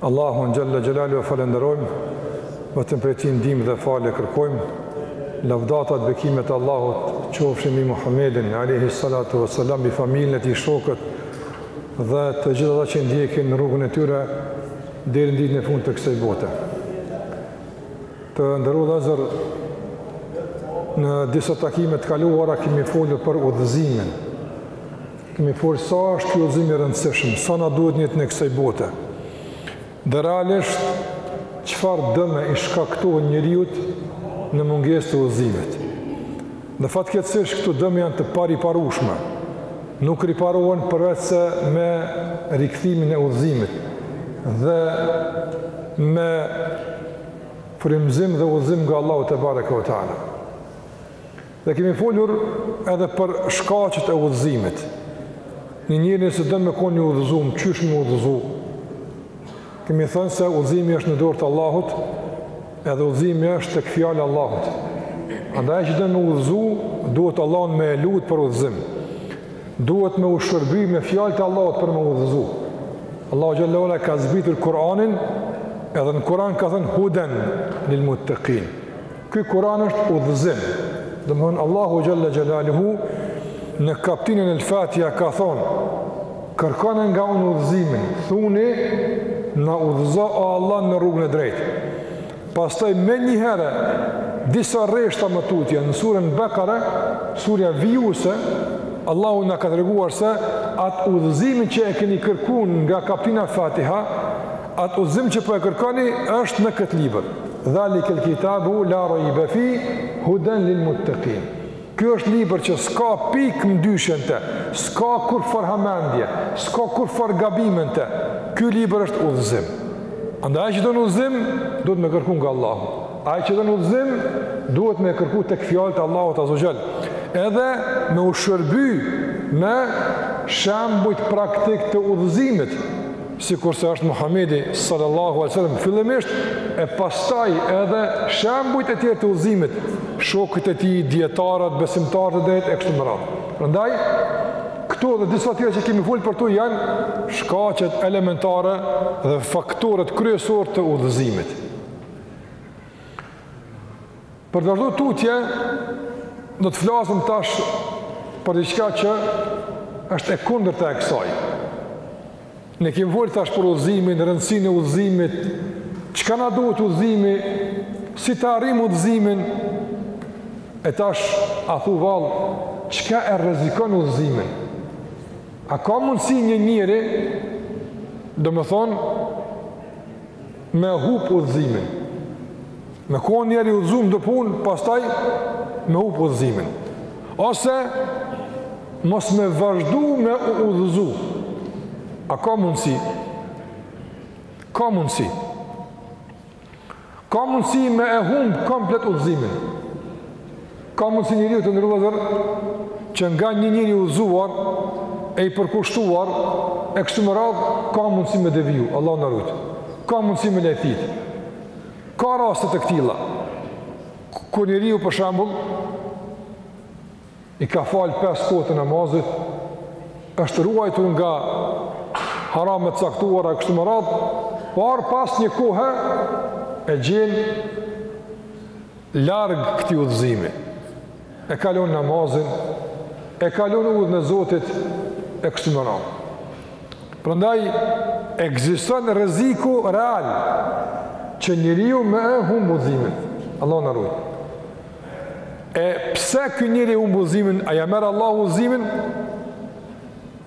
Allahun xhalla xhelaluhu e falënderojmë, vetëm prej Tij ndihmë dhe falje kërkojmë, lavdatat, bekimet e Allahut qofshin mbi Muhammedin alejhi salatu ves selam, mbi familjen e tij, shokët dhe të gjithë ata që ndjekin rrugën e tyre deri në ditën e fundit të kësaj bote. Të nderuar vëllezër, në disa takime të kaluara kemi folur për udhëzimin. Kemi folë sa është ky udhëzim i rëndësishëm, sa na duhet në jetën e kësaj bote. Dhe realisht, çfarë dëme i shkaktohen njeriut në mungesë të udhëzimit. Dhe fatkeqësisht këto dëme janë të pariparueshme. Nuk riparohen përveçse me rikthimin e udhëzimit. Dhe me frymëzim dhe udhëzim nga Allahu tebareke ve teala. Dhe kemi folur edhe për shkaqet e udhëzimit. Një njeri nëse don me konë i udhëzum, qysh me u udhëzu? Kemi thënë se udhëzimi është në dorë të Allahut, edhe udhëzimi është tek fjala e Allahut. Andaj ai që don me u udhëzu, duhet Allahun me e lutë për udhëzim. Duhet me u shërby me fjalët e Allahut për me u udhëzu. Allahu xhelle ve ala ka zbitur Kur'anin, edhe në Kur'an ka thënë huden lil muttekin. Ky Kur'an është udhëzim. Domthon Allahu xhalla xhelaluhu në kaptinën El Fatiha ka thonë kërkoni nga unë udhëzimin, thuni na udhëzo o Allah në rrugën e drejtë. Pastaj menjëherë disa rreshta më tutje në surën Bekare, surja vijuese, Allahu na ka treguar se atë udhëzimin që e keni kërku nga kaptina Fatiha Atë udhëzim që po e kërkoni është në këtë libër. Dhalik el kitabu la raiba fih hudan lil muttaqin. Ky është libër që s'ka pikë dyshimi n'të, s'ka kurrfarë hamendje, s'ka kurrfarë gabimi n'të. Ky libër është udhëzim. Andaj ai që don udhëzim, duhet me kërku nga Allahu. Ai që don udhëzim, duhet me kërku tek fjalët e Allahut azze ve xhel. Edhe me u shërby me shembujt praktikë të udhëzimit. sikurse është Muhamedi sallallahu alaihi wasallam fillimisht e pastaj edhe shembujt e tjerë të udhëzimit, shokët e tij, dijetarët, besimtarët e drejtë e kështu me radhë. Prandaj këto dhe disa tjera që kemi fol për to janë shkaqet elementare dhe faktorët kryesorë të udhëzimit. Për vazhdu tutje do të flasim tash për diçka që është e kundërta e kësaj. Ne kemi folur tash për udhëzimin, rëndësinë e udhëzimit, çka na duhet udhëzimi, si të arrijmë udhëzimin. E tash a thu vallë, çka e rrezikon udhëzimin? A ka mundësi një njeri, do më thonë, me hup udhëzimin? Me kon njeri i udhëzum do punë, pastaj me hup udhëzimin. Ose mos me vazhdu me u udhëzu. A ka mundësi? Ka mundësi. Ka mundësi me e humb komplet udhëzimin. Ka mundësi njeriu të ndryshojë që nga një njeri i udhëzuar e i përkushtuar e kështu me radhë, ka mundësi me deviju, Allahu na rujtë. Ka mundësi me lajthit. Ka raste të këtilla, kur njeriu për shembull i ka falë pesë kohë të namazit, është ruajtur nga haramet e caktuara kështu me radhë, por pas një kohe e gjen larg këtij udhëzimi. e ka lon namazin, e ka lon udhën e Zotit e kështu me radhë. Prandaj ekziston rreziku real që njeriu me e humb udhëzimin. Allahu na ruaj. E pse ky njeri humb udhëzimin? A ia merr Allahu udhëzimin?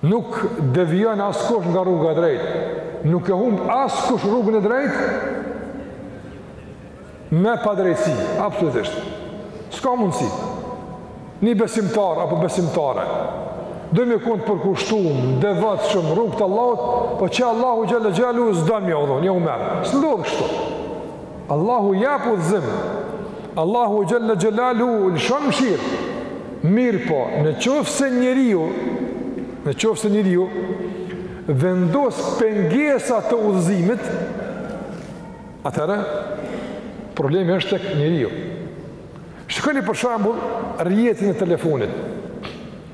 Nuk devijon askush nga rruga e drejtë, nuk ia humb askush rrugën e drejtë me padrejtësi, absolutisht. S'ka mundësi. Një besimtar apo besimtare, do me kon i përkushtum, i devotshëm n'rrugë të Allahut, po që Allahu xhel-le xhelaluhu s'do me jau dhonë, jau merr, s'ndodh kështu. Allahu jep udhëzim. Allahu xhel-le xhelaluhu lëshon mëshirë. Mirëpo, në qoftë se njeriu, në qoftë se njeriu vendos pengesa të udhëzimit, atëherë problemi është tek njeriu. Shikoni për shembull rrjetin e telefonit.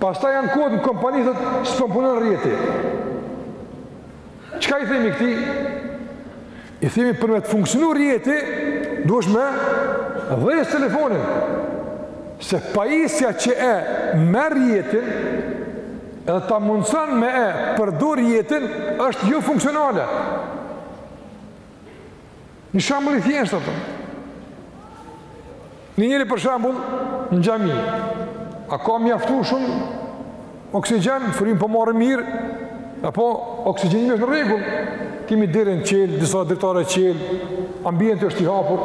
Pastaj ankohet në kompani që s'po m'punon rrjeti. Çka i themi këtij? I themi për me të funksionu rrjeti, duhesh me dhez telefonin. Se pajisja që e merr rrjetin, edhe ta mundëson me e përdor rrjetin, është jofunksionale. Një shembull i thjeshtë atë. Një njeri për shembull në xhami. A ka mjaftu shumë oksigjen, frym po marr mirë, apo oksigjenimi është në rregull. Kemi derën çel, disa dritare çel, ambienti është i hapur.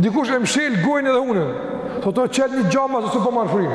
Dikush e mshel gojën edhe hunën. Thotë çel një xham se s'po marr frym.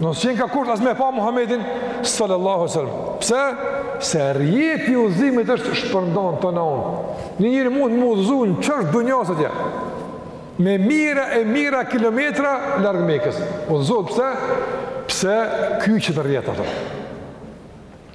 Nuk e ka kurrë as me pa Muhammedin sallallahu alaihi wasallam. Pse? Se rrjeti i udhëzimit është shpërndan tana anët. Një njeri mund m'u udhëzu në qosh t'dunjasë atje. Me mijëra e mijëra kilometra larg Mekës. Udhëzohet pse? Pse ky qit rrjet ato.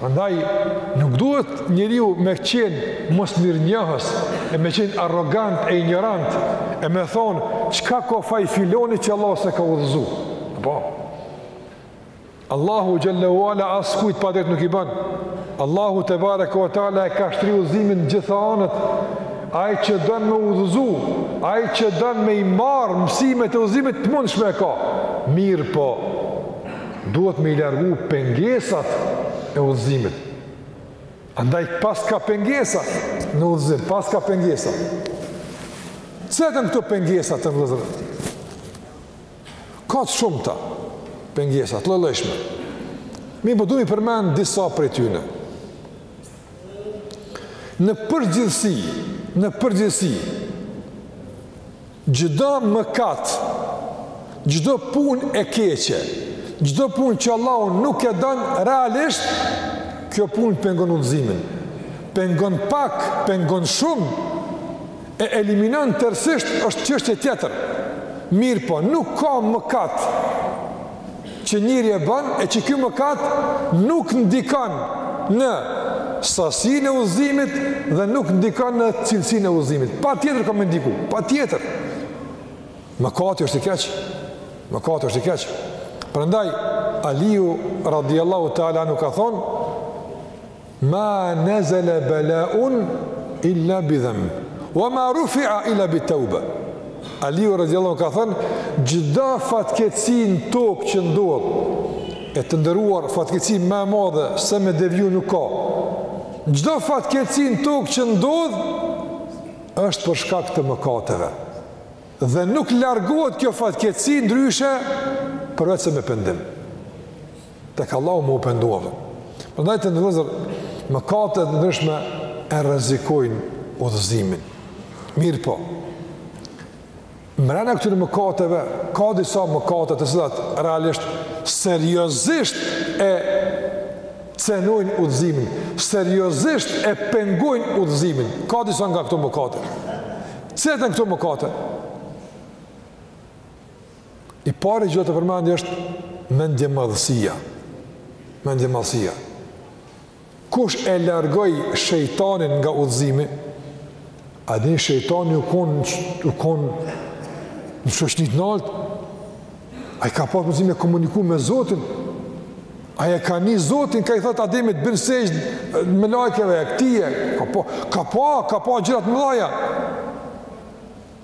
Prandaj, nuk duhet njeriu me qenë mosmirënjohës, e me qenë arrogant e injorant, e me thonë, çka ka faj filoni që Allahu s'e ka udhëzu? Po Allahu xhelle ue ala askujt padrejt nuk i ban. Allahu tebareke ue teala e ka shtri udhëzimin n'gjitha anët. Ai që don m'u udhëzu, ai që don me i marrë mësimet e udhëzimit të mundshme e ka. Mirëpo, duhet me i largu pengesat e udhëzimit. Andaj paska pengesa në udhëzim, paska pengesa. Cilat janë këto pengesa vëllezër? Ka të shumta pengesa, të llojllojshme. Mirëpo du m'i përmend disa prej tyne. Në përgjithësi, në përgjithësi, Çdo mëkat, çdo punë e keqe, çdo punë që Allahu nuk e don realisht, kjo punë pengon udhëzimin. Pengon pak, pengon shumë, e eliminon tërësisht është çështje tjetër. Mirëpo, nuk ka mëkat që njeriu e bën e që ky mëkat nuk ndikon në sasinë e udhëzimit dhe nuk ndikon në cilësinë e udhëzimit. Patjetër ka me ndiku, patjetër. Mëkati është i keq. Mëkati është i keq. Prandaj Aliu radhiyallahu ta'ala anhu ka thon Ma nezele belaun illa bi dhemb, wa ma rufi'a illa bi tawba. Aliu radijallahu ka thënë, çdo fatkeqësi në tokë që ndodh, e të nderuar fatkeqësi ma e madhe se me deviju nuk ka. Çdo fatkeqësi në tokë që ndodh është për shkak të mëkateve. Dhe nuk largohet kjo fatkeqësi ndryshe përveç se me pendim. tek Allahu me u pendua. Prandaj të nderuar vëllezër mëkate të ndryshme e rrezikojnë udhëzimin. Mirëpo mrena këtyre mëkateve ka disa mëkate të cilat realisht seriozisht e cenojnë udhëzimin, seriozisht e pengojnë udhëzimin. Ka disa nga këto mëkate. Cilat janë këto mëkate? I pari që do të përmendi është mendjemadhësia. Mendjemadhësia. Kush e largoi shejtanin nga udhëzimi, a dini shejtani u konë, u konë në shoqni të naltë, ai ka pasë mundësi me komuniku me Zotin, ai e ka ni Zotin, ka i thotë Ademit, bini në sexhde melaikeve, e këtij e, ka pa, ka pa, ka pa gjëra të mdhaja,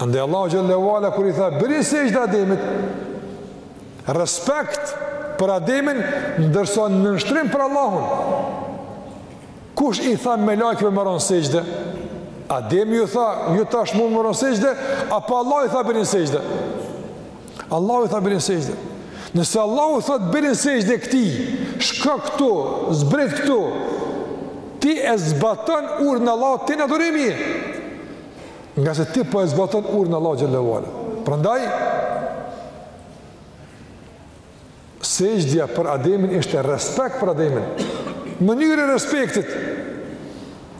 Andaj Allahu xhel-le ue ala kur i tha bini në sexhde Ademit, respekt për Ademin, ndërsa nënshtrim për Allahun. Kush i tha melaikeve me ra në sexhde? Ademi ju tha, ju tash mu me ra në sexhde, apo Allahu i tha bini në sexhde? Allahu i tha bini në sexhde. Nëse Allahu thot bini në sexhde këtij, shko këtu, zbrit këtu, ti e zbaton urdhnin e Allahut, ti në adhurim je. Ngase ti po e zbaton urdhnin e Allahut xhel-le ue ala. Prandaj, sexhdja për Ademin ishte respekt për Ademin. Mënyrë e respektit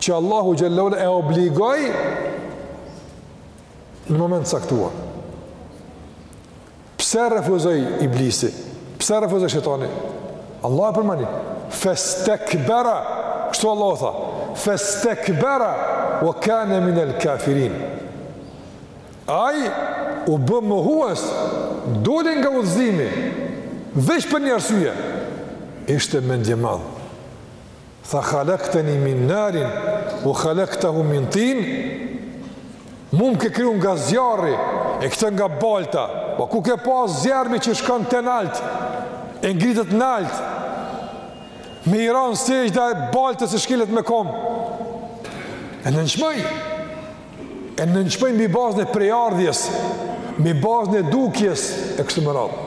që Allahu xhel-le ue ala e obligoi në moment të caktuar. Pse refuzoi Iblisi? Pse refuzoi shejtani? Allahu e përmeni. Festekbera. Kështu Allahu tha. Festekbera. Ue kane minel kafirin. Ai u bë mohues. Doli nga udhëzimi. Veç për një arsye. Ishte mendjemadh. tha khalaqtani min narin wa khalaqtahu min tin mu më ke kriju nga zjarri e këtë nga balta po ku ke pa zjarrmi që shkon te nalt e ngritet nalt me i ra në sexhde baltës që shkelet me kom e nënçmoi e nënçmoi mi bazën e prejardhjes mi bazën e dukjes e kështu me radhë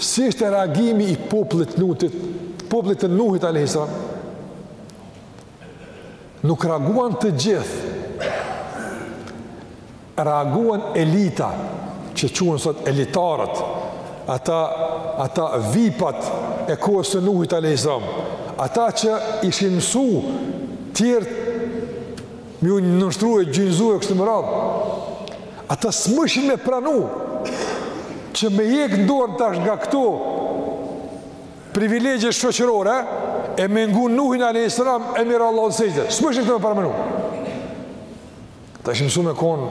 Si ishte reagimi i popullit të Lutit, popullit të Nuhit alayhis salam? Nuk reaguan të gjithë. Reaguan elita, që quhen sot elitarët, ata ata vipat e kohës së Nuhit alayhis salam. Ata që ishin mësu tjerët Me iu nënshtru e gjunjëzu e kështu me radhë. Ata s'mujshin me pranu që me hjek dorë tash nga këto privilegje shoqërore e me ngu Nuhin a.s. e me i ra Allahut në sexhde. S'mujshin këto me pranu. Ata ishin mësu me konë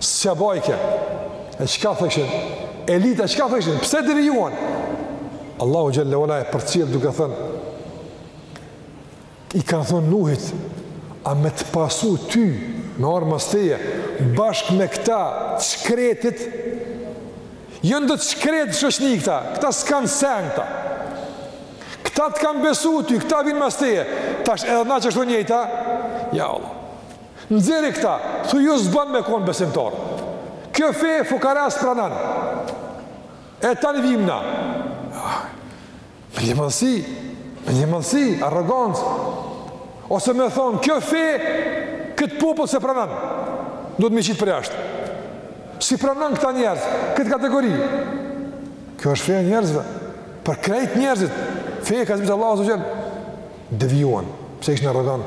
S'ja bajke. E çka thojshin? Elita, çka thojshin? Pse devijuan? Allahu xhel-le ve ala e përcjell duke thënë, i kanë thënë Nuhit, a me të pasu ty, me ardhë mas teje, bashkë me këta të shkretit, janë do të shkretit shihni këta, këta s'kanë sen këta, këta të kanë besu ty, këta vijnë mas teje, tash edhe na qashtu njëjtë, ja vallah, Nxirri këta, thuj ju s'bën me kon besimtar. Kjo fe fukara s'pranon. E tani vijmë na. Mendjemadhësi, mendjemadhësi, arrogancë. Ose me thonë, kjo fe, këtë popull s'e pranon. Duhet me i qitë përjashtë. S'i pranon këta njerëz, këtë kategori. Kjo është fe e njerëzve. Për krejt njerëzit, fe e ka zbritë Allahu azze ve xhel, devijuan, pse ishin arrogant.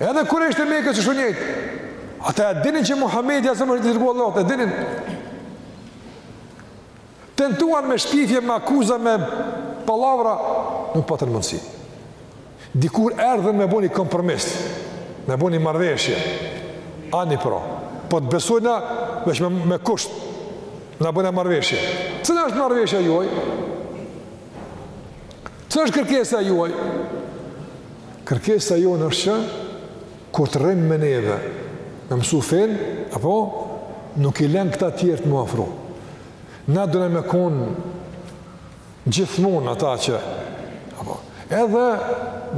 Edhe kurejshët e Mekës qashtu njëjtë. Ata e dinin që Muhamedi a.s. është i dërguar i Allahut, e dinin. Tentuan me shpifje, me akuza, me pallavra, nuk patën mundësi. Dikur erdhën me bo ni kompromis, me bo ni marrëveshje. Ani pro, po të besojna veç me, me kusht, na bojna marrëveshje. Cila është marrëveshja juaj? Cila është kërkesa juaj? Kërkesa jonë është që, kur të rrin me neve, me mësu fenë, apo, nuk i len këta tjerët m'u afru. Na dona me konë gjithmonë ata që, apo, edhe,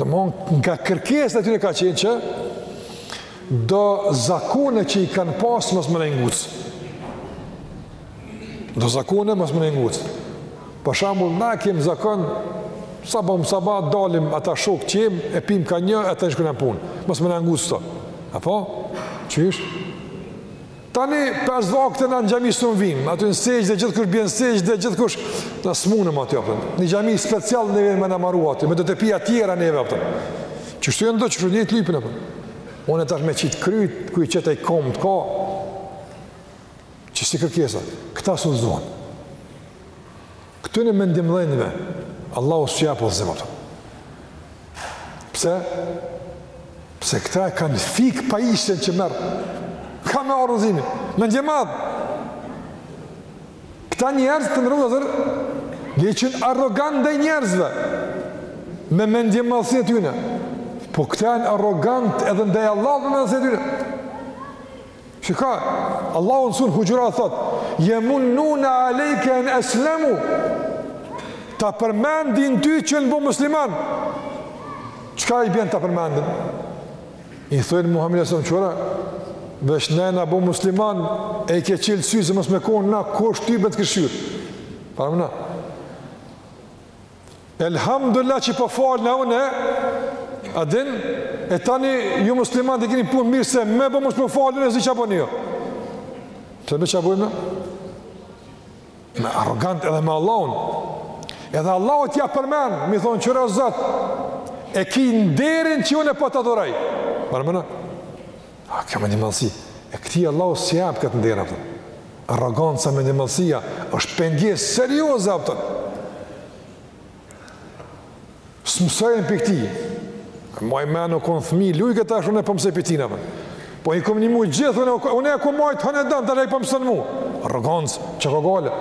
domethanë nga kërkesa e tyne ka qenë që, do zakone që i kanë pasë mos me na i nguc. Do zakone mos me na i nguc. Për shembull, na kem zakon sabah për sabah dalim ata shok qim e pim ka një e tani shkojmë në punë. Mos me na i nguc këto. Apo? Qysh? Tani pesë vakte në xhami s'un vim, aty në sexhde gjithkush bën sexhde gjithkush na s'munëm aty apo. Një xhami speciale vyn me na maru aty, me do tepiha tjera neve apo. Qashtu janë do, qashtu njëjtë lypin apo. Unë tash me qitë kryt, ku i qet ai komt ka, Që si kërkesa, këta s'udhëzohen. Këtyne mendjemëdhenjve, Allahu s'u jep udhëzim ato. Pse? Pse këta e kanë fikë pajisjen që merr. Ka me ardhë udhëzimi, mendjemadh. Këta njerëz, të nderum vllezër, le që janë arrogant ndaj njerëzve, me mendjemadhësinë e tyne. Po këta janë arrogant edhe ndaj Allahut me mendjemadhësinë e tyne. Shiko, Allahu në suren Huxhurat thot, jemunnune alejke en eslemu, ta përmendin ty që janë bo musliman. Çka i bjen ta përmendin? I thojnë Muhammedit alejhi selam kqyre, veç na jena bo musliman, e i ke çilë sy se mos me konë na, kush ty me të kshyrë? Paramno. Elhamdulilah që po falna une, a din, e tani ju muslimant e kini punë mirë se me bo mos me u falë une, e zi çka boni ju. Të me që aboni me? Me arrogant edhe me Allahun. Edhe Allahut ja përmen, me i thonë kqyre Zot, e ki nderin që une po të adhuroj. Paramno? A kjo mendjemadhësi? E këtij Allahu s'ja jep këtë nder apo? Arroganca, mendjemadhësia është pengesë serioze apo? S'mësojnë prej këti. Maj men u konë fmi, lujke, tash unë po mësoj prej tina. Po i kom nimu gjithë, unë e kom majtë, hënë e danë, tash ai po më mëson mu. Arrogancë, çka ka gajle.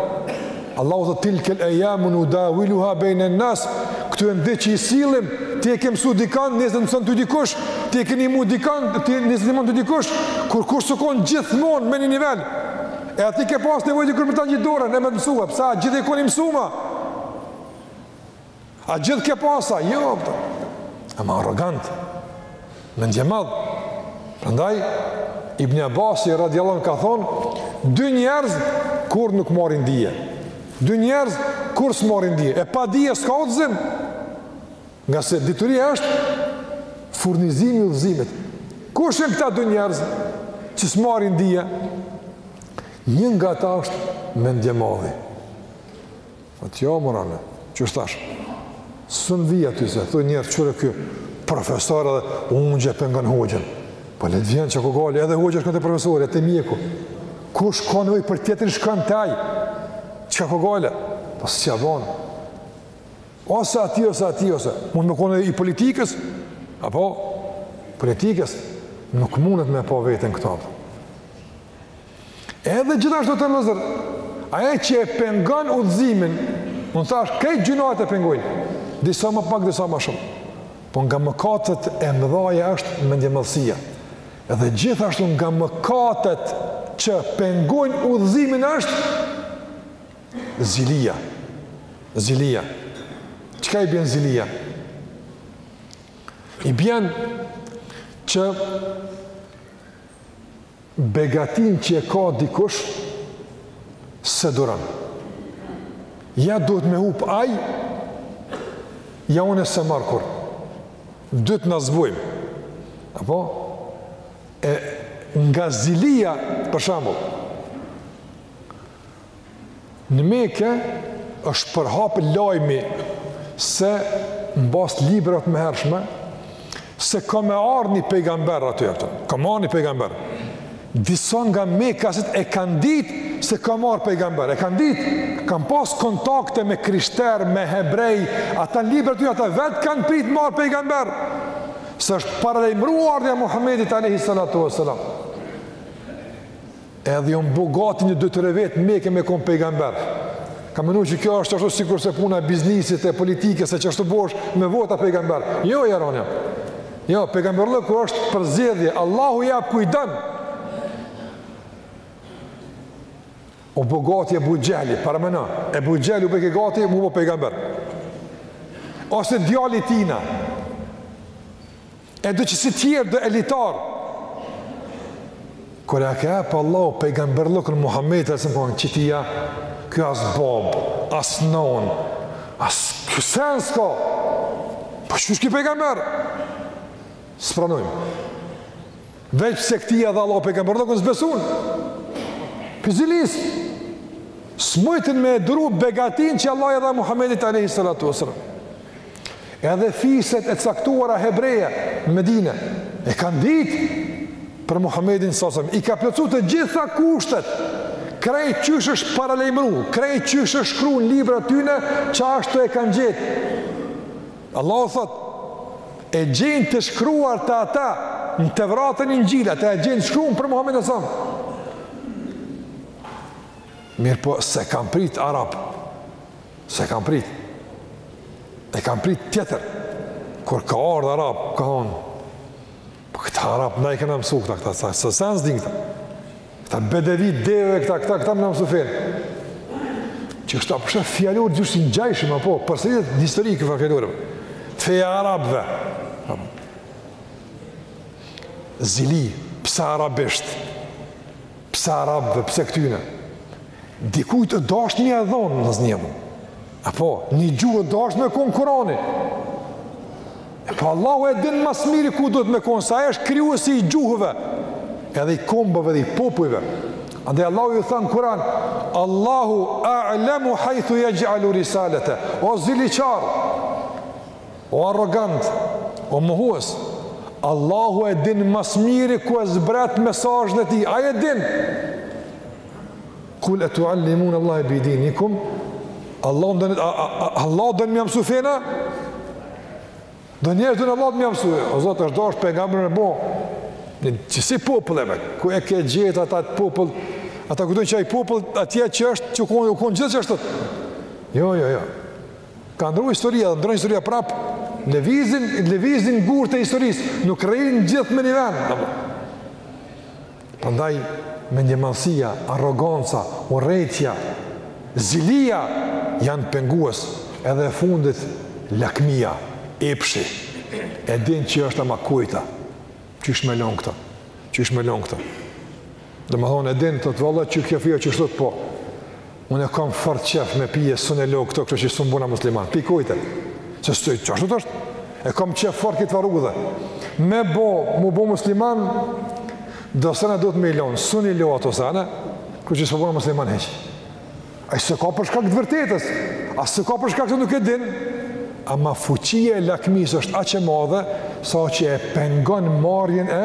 Allahu thotë tilkel ejjamu nudawiluha bejnen nas, këto janë ditë që i sillim, ti e ke mësu dikan, nesër të mëson ty dikush, ti e ke nimu dikan, nesër të nimon ty dikush, kurrkush s'u konë gjithmonë me një nivel, edhe ti ke pas nevojë dikur me ta njit dorën, e me të mësu, pse a gjithë je konë i mësum a, A gjithë ke pas a? Jo, pëta. Ama arrogant. Mendjemadh. Prandaj, Ibn Abasi, radiallahu anhu, ka thonë, dy njerëz, kurrë nuk marrin dije. Dy njerëz, kurrë s'marrin dije. E pa dije, s'ka udhëzim. Ngase dituria është furnizimi i udhëzimit. Kush janë këta dy njerëz, që s'marrin dije? Njëni nga ta është mendjemadhi. Po ti jo more, çka osht tash? Sun vi aty se thonë njerëz kqyre ky profesor edhe u ungj e po e ngon hoxhën. Po le të vjen, çka ka gajle, edhe hoxha shkon te profesori, edhe te mjeku. Kush ka nevojë për tjetrin shkon te ai. Çka ka gajle? Po s'ja von. Ose aty ose aty ose mund me konë i politikës apo politikës nuk mundet me pa veten këta. Edhe gjithashtu vëllezër, ajo që e pengon udhëzimin, unë thash, krejt gjynahet e pengojnë, disa më pak, disa më shumë. Po nga mëkatet e mëdhaja është mendjemadhësia. Edhe gjithashtu nga mëkatet që pengojnë udhëzimin është zilia. Zilia. Çka i bjen zilia? I bjen që Begatinë që e ka dikush s'e duron. Ja duhet me hup ai, ja unë s'e marr kurrë. Dytë ta humbim. Apo e nga zilia për shembull. Në Mekë është përhapë lajmi se në bazë librat e hershme, se ka me ardhë një pejgamber aty afër, ka me ardhë një pejgamber. Disa nga mekasit e kanë ditë se ka me ardhë pejgamber, e kanë ditë, kanë pasë kontakte me krishter, me hebrej, ata në librat e tyre ata vetë kanë pritë me ardhë pejgamber, se është paralejmru ardhja Muhammedit a.s. Edhe jon bo gati një dy tre vetë në Mekë me kon pejgamber. Kanë menu që kjo është ashtu sikurse puna e biznesit, e politikës, se qashtu bohesh me vota pejgamber. Jo jarani. Jo, pejgamberllëku është përzgjedhje, Allahu ia jep kujt don. U bo gati Ebu Xhehli, paramendo. Ebu Xhehli u boke gati m'u bo pejgamber. Ose djali tina. Edhe kësi tjerë do elitar. Kur ja ka jep Allahu pejgamberllëkun Muhammedit a.s., kanë qit: ja, ky as babë, as nënë, as kurrsend s'ka, po qysh ky pejgamber? S'e pranojmë. Veç pse këtij ja dha Allahu pejgamberllëkun s'besuan. Prej zilisë, s'mujtën me e duru begatin që Allahu ia dha Muhammedit a.s. Edhe fiset e caktuara hebreja në Medine, e kanë ditë për Muhammedin a.s., i ka plotësu të gjitha kushtet, krejt qysh është paralejmru, krejt qysh është shkru në libra tyne, qashtu e kanë gjetë. Allahu thotë, E gjejnë të shkruar te ata në Tevrat, në Inxhil, ata e gjejnë shkruar për Muhamedin a.s. Mirëpo s'e kanë prit arab. S'e kanë prit. E kanë prit tjetër. Kur ka ardhë arab, kanë thonë Po këta arab na kanë me na mësu këta, këta, asnjë sen s'din këta. Këta bedevi, deve, këta, këta, këta me na mësu fenë. Qi kështu, apo është fjalor qi është i ngjajshëm, apo përsëritet në histori ky fjalor. Te feja e arabve. Zili, pse arabisht? Pse arabve, pse këtyne? Dikujt u dasht me ja dhonë, në zhjemu. Apo, një gjuhë u dasht me konë Kurani. E po, Allahu e dinë ma s'miri ku duhet me konë, se Ai është krijuesi i gjuhëve, edhe i kombëve dhe i popujve. Andaj Allahu ju thotë n'Kuran, Allahu a'lemu hajthu jexh'alu risalete, o ziliqar, o arrogant, o mohues, Allahu e dinë ma s'miri ku e zbret mesazhin e tij, Ai e dinë, Kul e tuallimunallahe bidinikum, Allahut doni, Allahut doni me ja mësu fenë a, domethënë doni Allahut me ja mësu, o Zotë është do është pejgamberin e bo, në qësi populli, ku e ke gjithë atë popull, a ta kujton që ai popull atje që është që u konë, u konë gjithë qështu, jo, jo, jo, ka ndru historia, do ndrrojë historia prapë, lëvizin, lëvizin gurët e historisë, nuk rrijnë gjithë më një ven, Prandaj, mendjemadhësia, arroganca, urrejtja, zilia janë pengues, edhe e fundit, lakmia, epshi. E din që është ama kujton, qysh me lon këto, qysh me lon këto. Domethonë, e din, t'thot valla që kjo feja qështu është po, Unë e kam fort qef me pije s'un e lo këto, kështu që s'un u bona musliman. Pi kujton. Se qashtu është, e kam qef fort këtë farë rruge. Me bo, mu bo musliman, do sene duhet me i lon, s'un i lo ato sene, kështu që s'u bona musliman hiç. Ai s'e ka për shkak të vërtetës, ai s'e ka për shkak që nuk e din, ama fuqia e lakmisë është aq e madhe, saqë e pengon marrjen e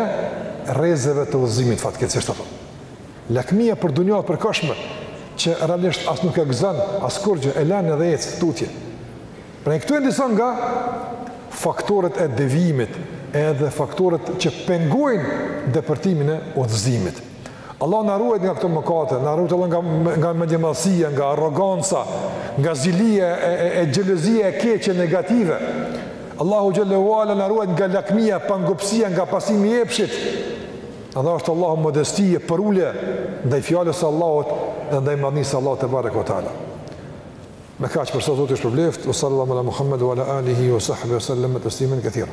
rrezeve të udhëzimit fatkeqësisht ato. Lakmia për dunja të përkohshme që realisht as nuk e gëzon as kurrgjë, e lën edhe ecë tutje. Pra këtu janë disa nga faktorët e devijimit, edhe faktorët që pengojnë depërtimin e udhëzimit. Allah na ruajt nga këto mëkate, na ruajt Allah nga nga mendjemadhësia, nga arroganca, nga zilia e e, e xhelozia e keqe negative. Allahu xhel-le ve ala na ruajt nga lakmia, pangopësia, nga pasimi i epshit. Na dhashtë Allahu modesti e përulje ndaj fjalës së Allahut dhe ndaj madhnisë së Allahut tebareke ve teala. Me kaq për sot Zoti ju shpërbleft. Wa sallallahu ala Muhammed wa ala alihi wa sahbihi wa sallam teslimen kethira.